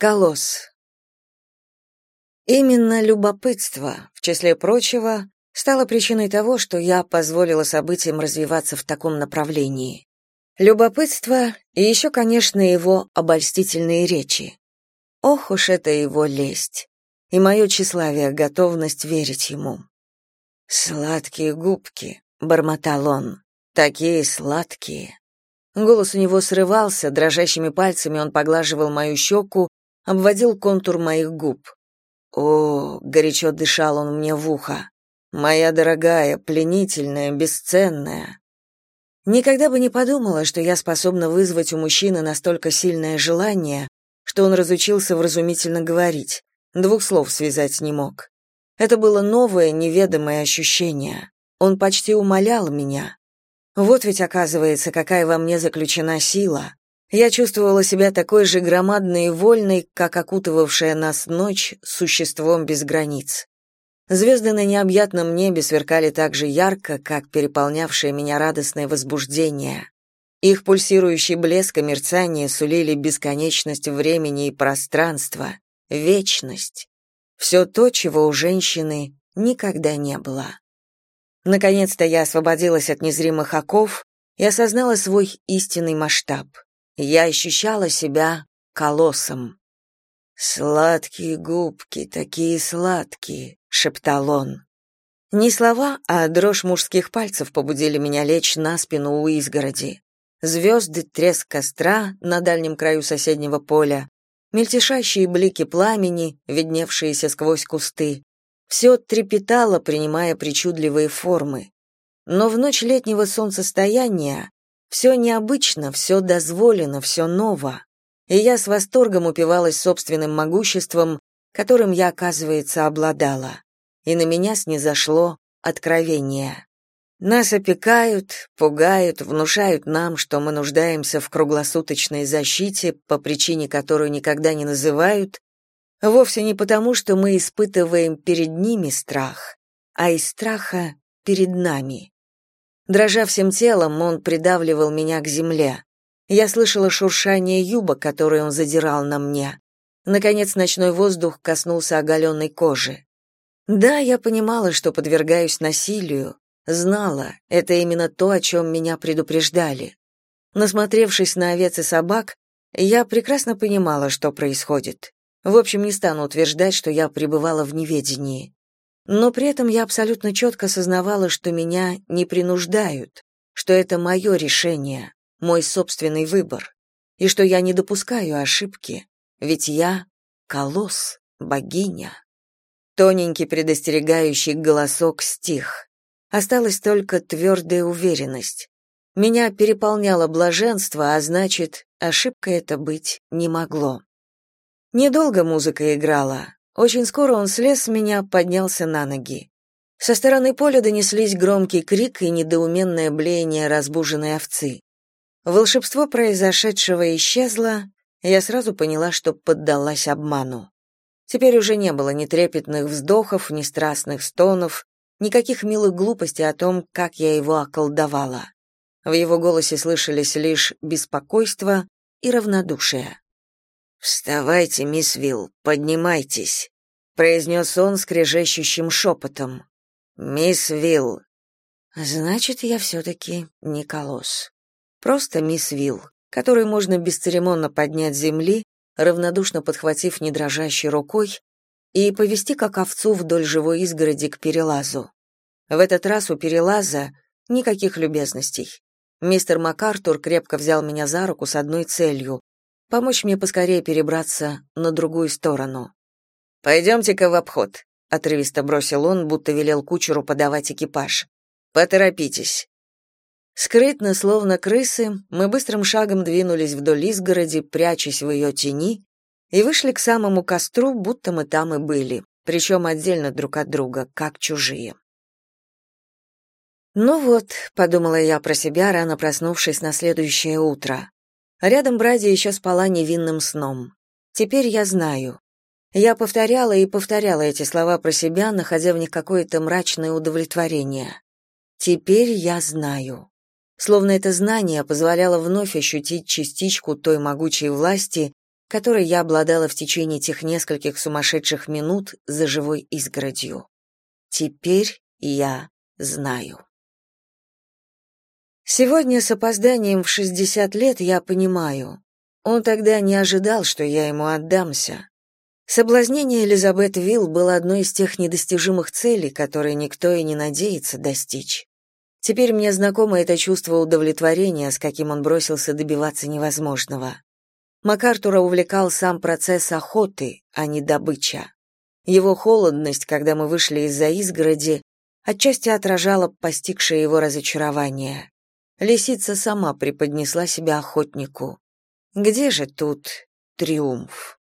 Колосс. Именно любопытство, в числе прочего, стало причиной того, что я позволила событиям развиваться в таком направлении. Любопытство и еще, конечно, его обольстительные речи. Ох уж это его лесть. И мое тщеславие, готовность верить ему. «Сладкие губки», — бормотал он, — «такие сладкие». Голос у него срывался, дрожащими пальцами он поглаживал мою щеку, обводил контур моих губ. О, горячо дышал он мне в ухо. Моя дорогая, пленительная, бесценная. Никогда бы не подумала, что я способна вызвать у мужчины настолько сильное желание, что он разучился вразумительно говорить, двух слов связать не мог. Это было новое, неведомое ощущение. Он почти умолял меня. Вот ведь оказывается, какая во мне заключена сила. Я чувствовала себя такой же громадной и вольной, как окутывавшая нас ночь существом без границ. Звезды на необъятном небе сверкали так же ярко, как переполнявшее меня радостное возбуждение. Их пульсирующий блеск и мерцание сулили бесконечность времени и пространства, вечность. Все то, чего у женщины никогда не было. Наконец-то я освободилась от незримых оков и осознала свой истинный масштаб — я ощущала себя колоссом. «Сладкие губки, такие сладкие», — шептал он. Не слова, а дрожь мужских пальцев побудили меня лечь на спину у изгороди. Звезды, треск костра на дальнем краю соседнего поля, мельтешащие блики пламени, видневшиеся сквозь кусты. Все трепетало, принимая причудливые формы. Но в ночь летнего солнцестояния все необычно, все дозволено, все ново. И я с восторгом упивалась собственным могуществом, которым я, оказывается, обладала. И на меня снизошло откровение. Нас опекают, пугают, внушают нам, что мы нуждаемся в круглосуточной защите, по причине которую никогда не называют, вовсе не потому, что мы испытываем перед ними страх, а из страха перед нами. Дрожа всем телом, он придавливал меня к земле. Я слышала шуршание юбок, которые он задирал на мне. Наконец ночной воздух коснулся оголенной кожи. Да, я понимала, что подвергаюсь насилию, знала, это именно то, о чем меня предупреждали. Насмотревшись на овец и собак, я прекрасно понимала, что происходит. В общем, не стану утверждать, что я пребывала в неведении. Но при этом я абсолютно четко сознавала, что меня не принуждают, что это мое решение, мой собственный выбор, и что я не допускаю ошибки, ведь я — колосс, богиня. Тоненький предостерегающий голосок стих. Осталась только твердая уверенность. Меня переполняло блаженство, а значит, ошибка это быть не могло. Недолго музыка играла, очень скоро он слез с меня, поднялся на ноги. Со стороны поля донеслись громкий крик и недоуменное блеяние разбуженной овцы. Волшебство произошедшего исчезло, я сразу поняла, что поддалась обману. Теперь уже не было ни трепетных вздохов, ни страстных стонов, никаких милых глупостей о том, как я его околдовала. В его голосе слышались лишь беспокойство и равнодушие. «Вставайте, мисс Вилл, поднимайтесь», — произнес он скрежещущим шепотом. «Мисс Вилл». «Значит, я все-таки не колосс. Просто мисс Вилл, которую можно бесцеремонно поднять с земли, равнодушно подхватив недрожащей рукой, и повести как овцу вдоль живой изгороди к перелазу. В этот раз у перелаза никаких любезностей. Мистер МакАртур крепко взял меня за руку с одной целью помочь мне поскорее перебраться на другую сторону. «Пойдемте-ка в обход», — отрывисто бросил он, будто велел кучеру подавать экипаж. «Поторопитесь». Скрытно, словно крысы, мы быстрым шагом двинулись вдоль изгороди, прячась в ее тени, и вышли к самому костру, будто мы там и были, причем отдельно друг от друга, как чужие. «Ну вот», — подумала я про себя, рано проснувшись на следующее утро, Рядом Бради еще спала невинным сном. Теперь я знаю. Я повторяла и повторяла эти слова про себя, находя в них какое-то мрачное удовлетворение. Теперь я знаю. Словно это знание позволяло вновь ощутить частичку той могучей власти, которой я обладала в течение тех нескольких сумасшедших минут за живой изгородью. Теперь я знаю. Сегодня с опозданием в 60 лет я понимаю. Он тогда не ожидал, что я ему отдамся. Соблазнение Элизабет Вилл было одной из тех недостижимых целей, которые никто и не надеется достичь. Теперь мне знакомо это чувство удовлетворения, с каким он бросился добиваться невозможного. МакАртура увлекал сам процесс охоты, а не добыча. Его холодность, когда мы вышли из-за изгороди, отчасти отражала постигшее его разочарование. Лисица сама преподнесла себя охотнику. Где же тут триумф?